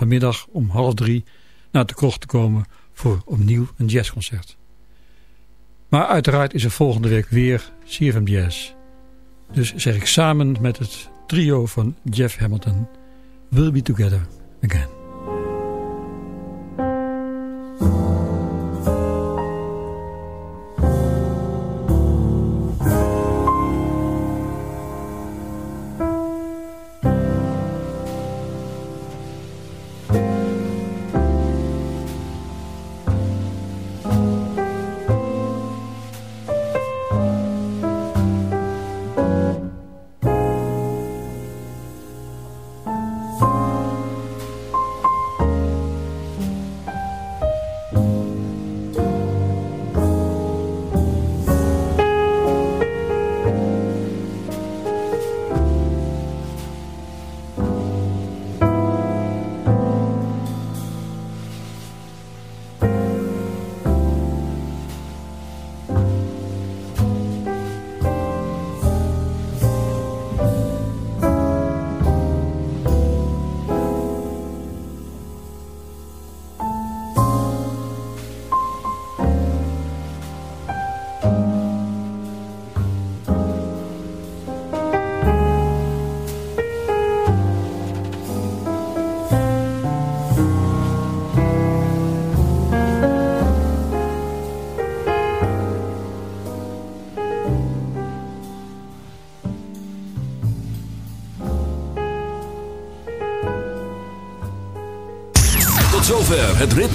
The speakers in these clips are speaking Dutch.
vanmiddag om half drie naar de krocht te komen voor opnieuw een jazzconcert. Maar uiteraard is er volgende week weer CFM Jazz. Dus zeg ik samen met het trio van Jeff Hamilton... We'll be together again.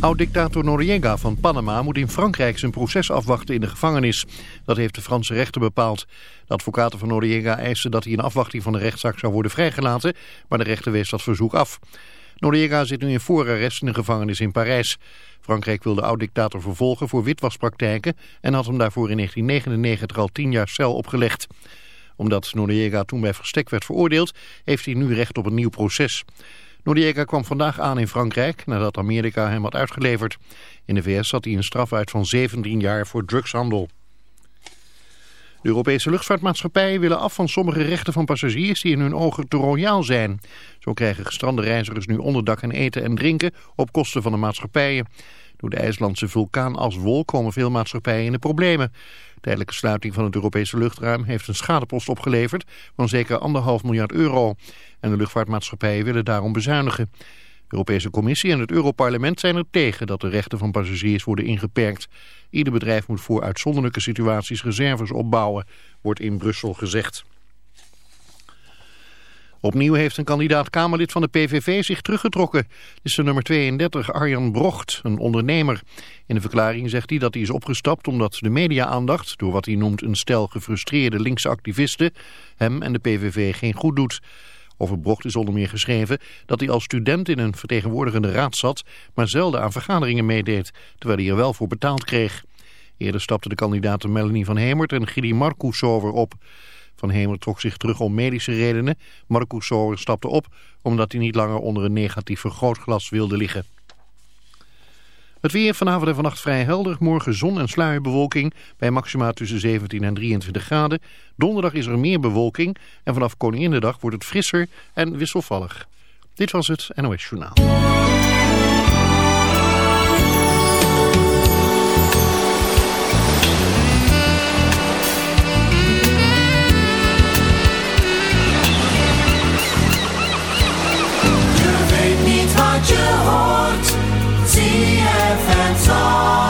Oud-dictator Noriega van Panama moet in Frankrijk zijn proces afwachten in de gevangenis. Dat heeft de Franse rechter bepaald. De advocaten van Noriega eisten dat hij in afwachting van de rechtszaak zou worden vrijgelaten, maar de rechter wees dat verzoek af. Noriega zit nu in voorarrest in een gevangenis in Parijs. Frankrijk wil de oud-dictator vervolgen voor witwaspraktijken en had hem daarvoor in 1999 al tien jaar cel opgelegd. Omdat Noriega toen bij verstek werd veroordeeld, heeft hij nu recht op een nieuw proces. Noriega kwam vandaag aan in Frankrijk nadat Amerika hem had uitgeleverd. In de VS zat hij een straf uit van 17 jaar voor drugshandel. De Europese luchtvaartmaatschappijen willen af van sommige rechten van passagiers die in hun ogen te royaal zijn. Zo krijgen gestrande reizigers nu onderdak en eten en drinken op kosten van de maatschappijen. Door de IJslandse vulkaan als komen veel maatschappijen in de problemen. Tijdelijke sluiting van het Europese luchtruim heeft een schadepost opgeleverd van zeker anderhalf miljard euro. En de luchtvaartmaatschappijen willen daarom bezuinigen. De Europese Commissie en het Europarlement zijn er tegen dat de rechten van passagiers worden ingeperkt. Ieder bedrijf moet voor uitzonderlijke situaties reserves opbouwen, wordt in Brussel gezegd. Opnieuw heeft een kandidaat-Kamerlid van de PVV zich teruggetrokken. Dit is de nummer 32, Arjan Brocht, een ondernemer. In de verklaring zegt hij dat hij is opgestapt omdat de media-aandacht... door wat hij noemt een stel gefrustreerde linkse activisten... hem en de PVV geen goed doet. Over Brocht is onder meer geschreven dat hij als student in een vertegenwoordigende raad zat... maar zelden aan vergaderingen meedeed, terwijl hij er wel voor betaald kreeg. Eerder stapten de kandidaten Melanie van Hemert en Gidi Marcus over op... Van Hemer trok zich terug om medische redenen. Marcus Sower stapte op omdat hij niet langer onder een negatief vergrootglas wilde liggen. Het weer vanavond en vannacht vrij helder. Morgen zon en sluierbewolking bij maxima tussen 17 en 23 graden. Donderdag is er meer bewolking en vanaf Koninginnedag wordt het frisser en wisselvallig. Dit was het NOS Journaal. je hoort, zie je het zo.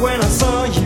when I saw you.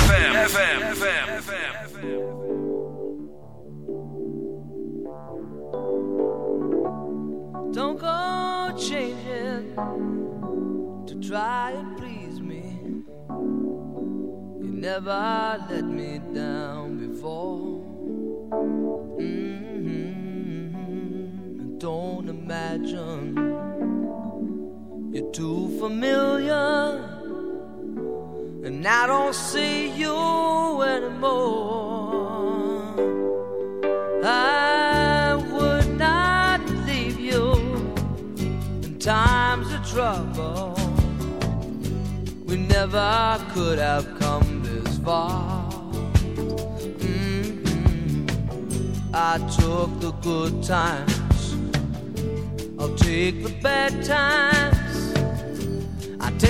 see you anymore. I would not leave you in times of trouble. We never could have come this far. Mm-hmm. I took the good times, I'll take the bad times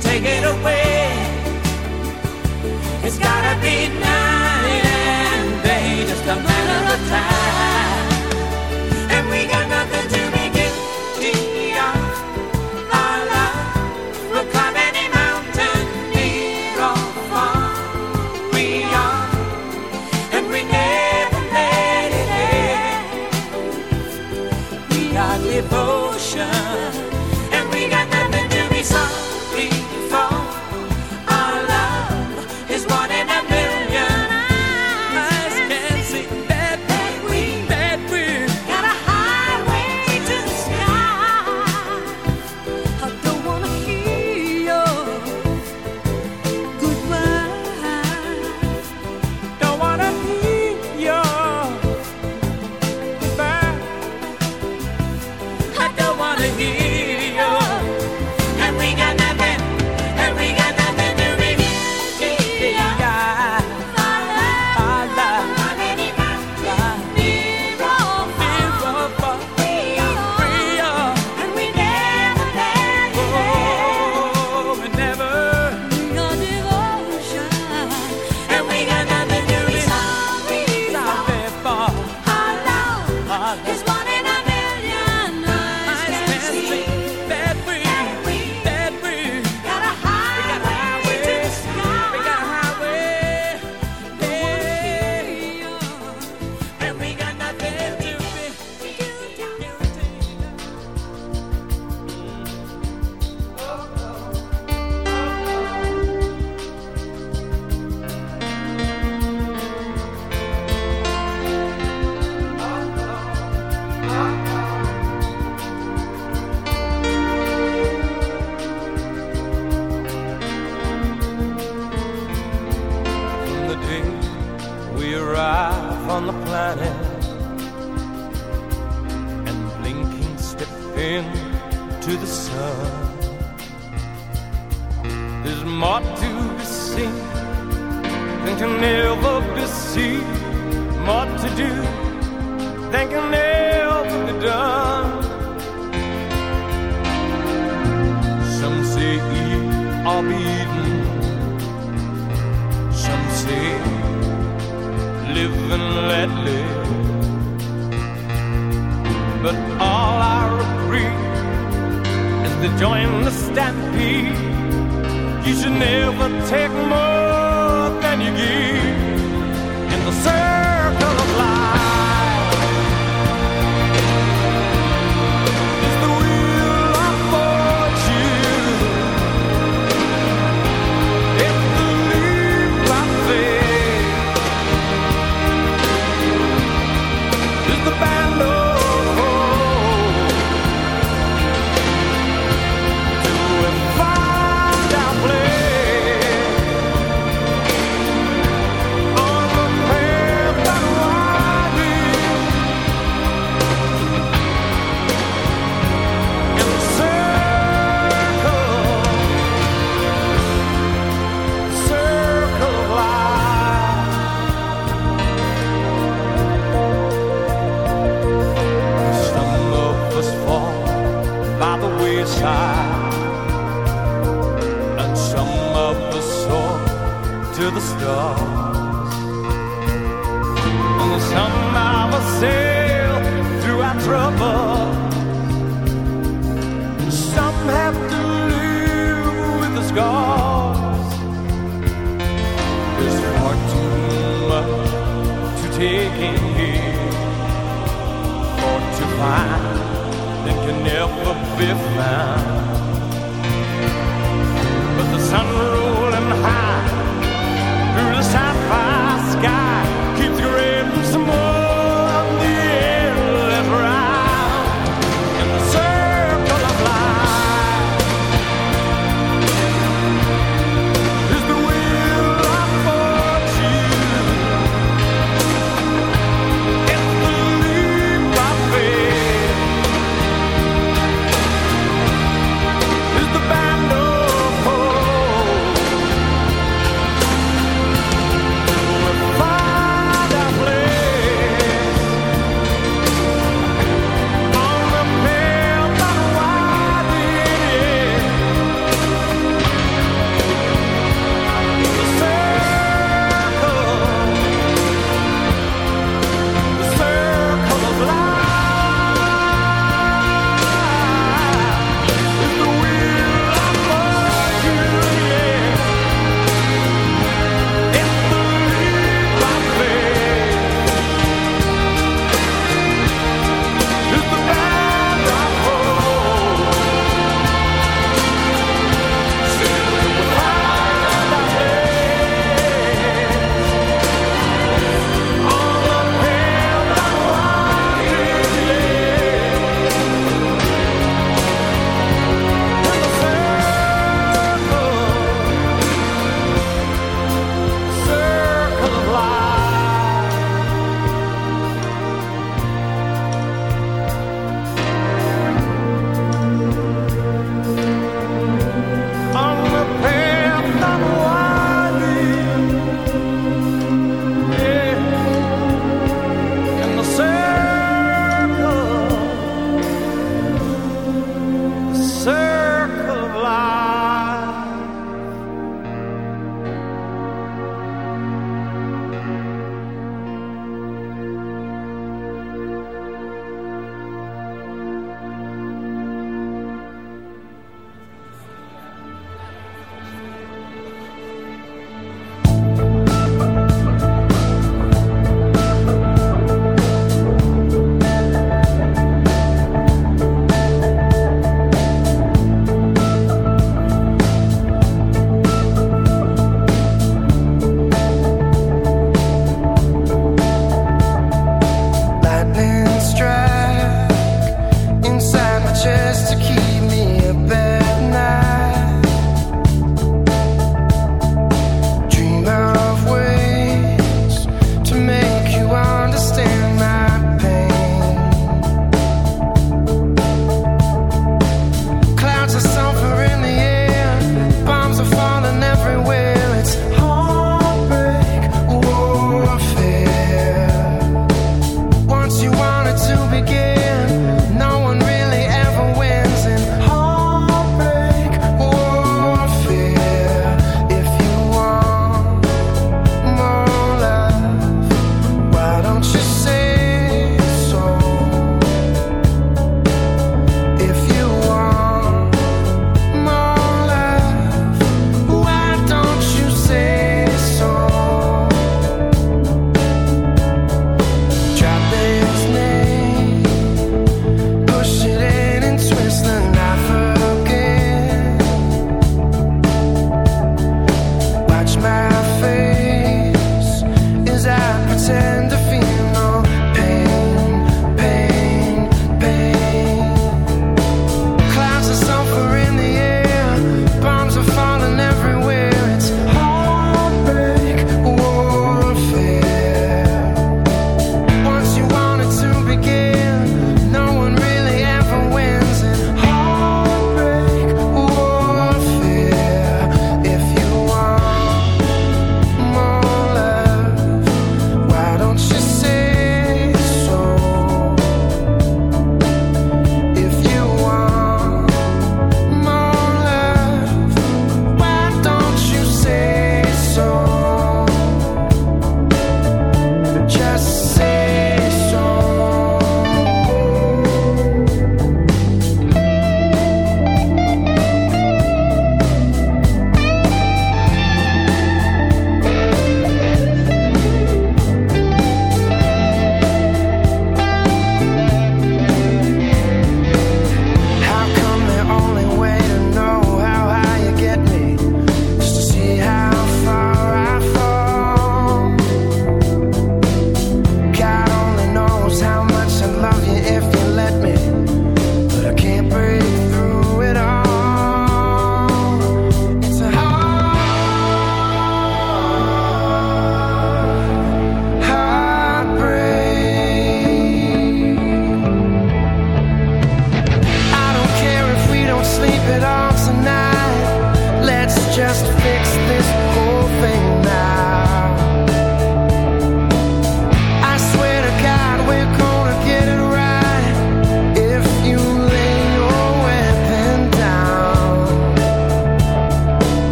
take it away. It's gotta be night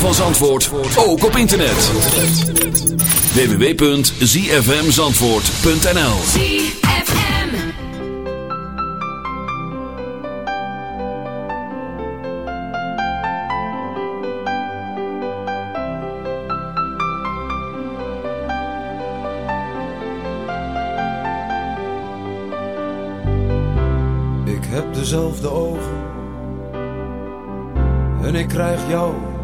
van Zandvoort ook op internet. www.zfmzandvoort.nl ZFM. Ik heb dezelfde ogen en ik krijg jou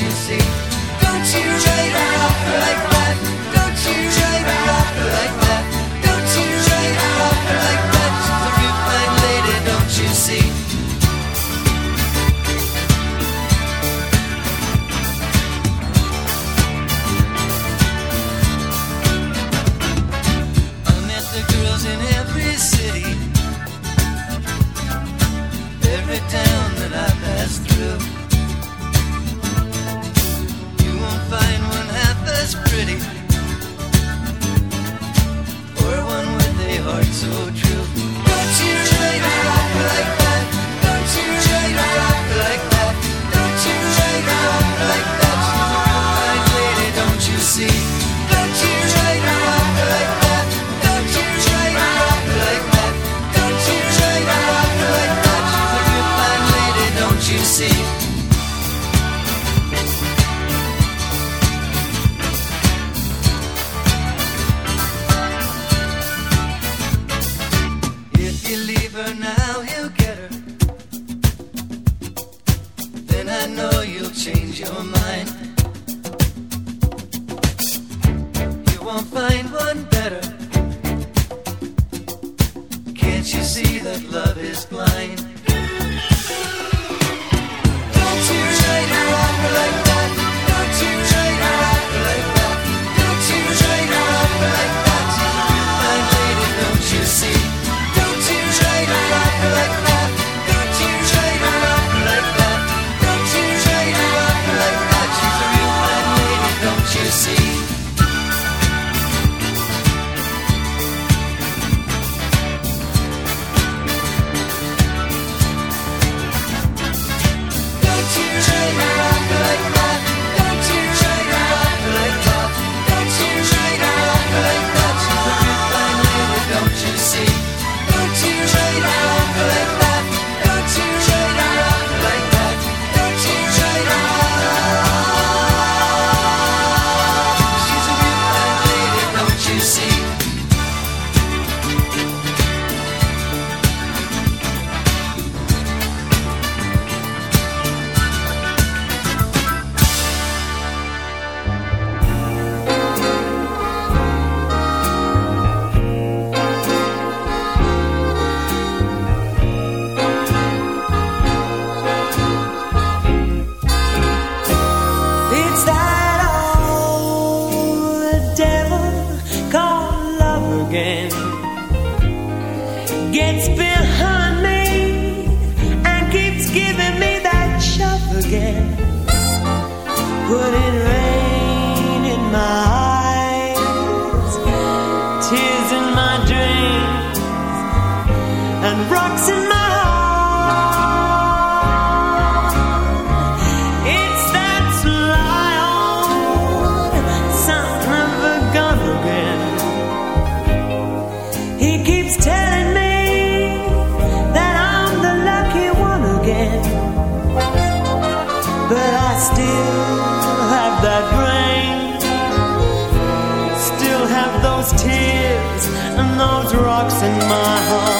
you see? Don't you write her opera like rocks in my heart.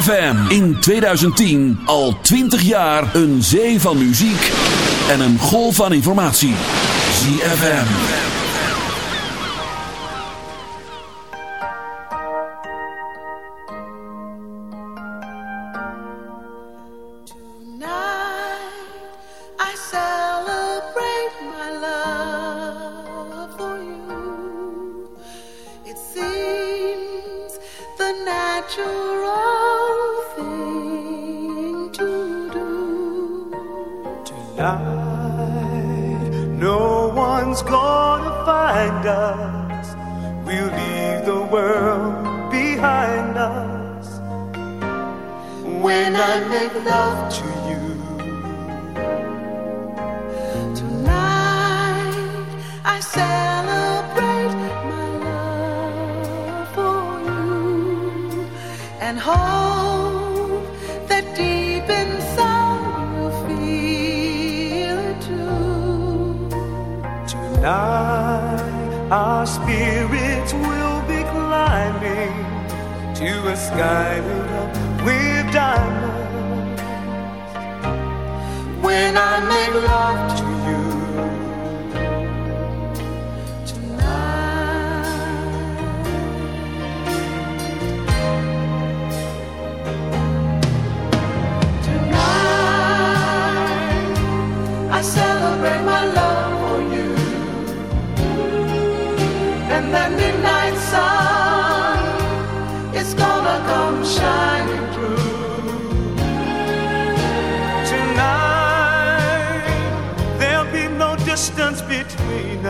ZFM in 2010 al 20 jaar een zee van muziek en een golf van informatie. ZFM. Tonight I celebrate my love for you. It seems the natural Tonight, no one's gonna find us. We'll leave the world behind us. When I make love to you, Tonight I celebrate my love for you and hope our spirits will be climbing to a sky lit up with diamonds. When I make love to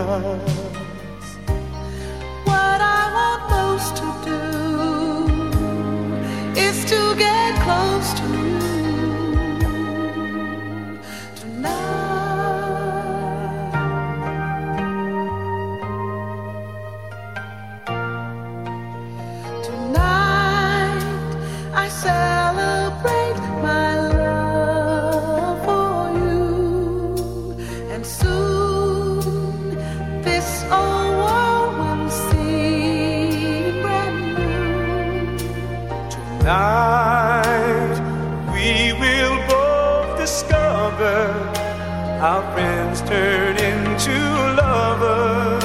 God. Our friends turn into lovers.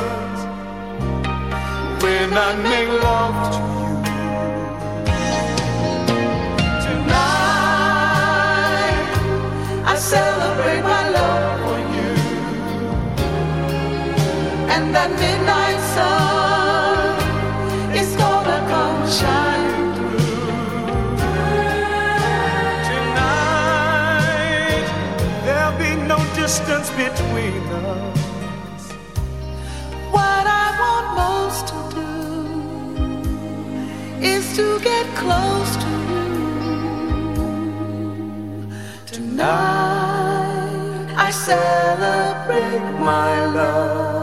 When I make love to you. Tonight I celebrate my love for you, and that midnight close to you. Tonight I celebrate my love.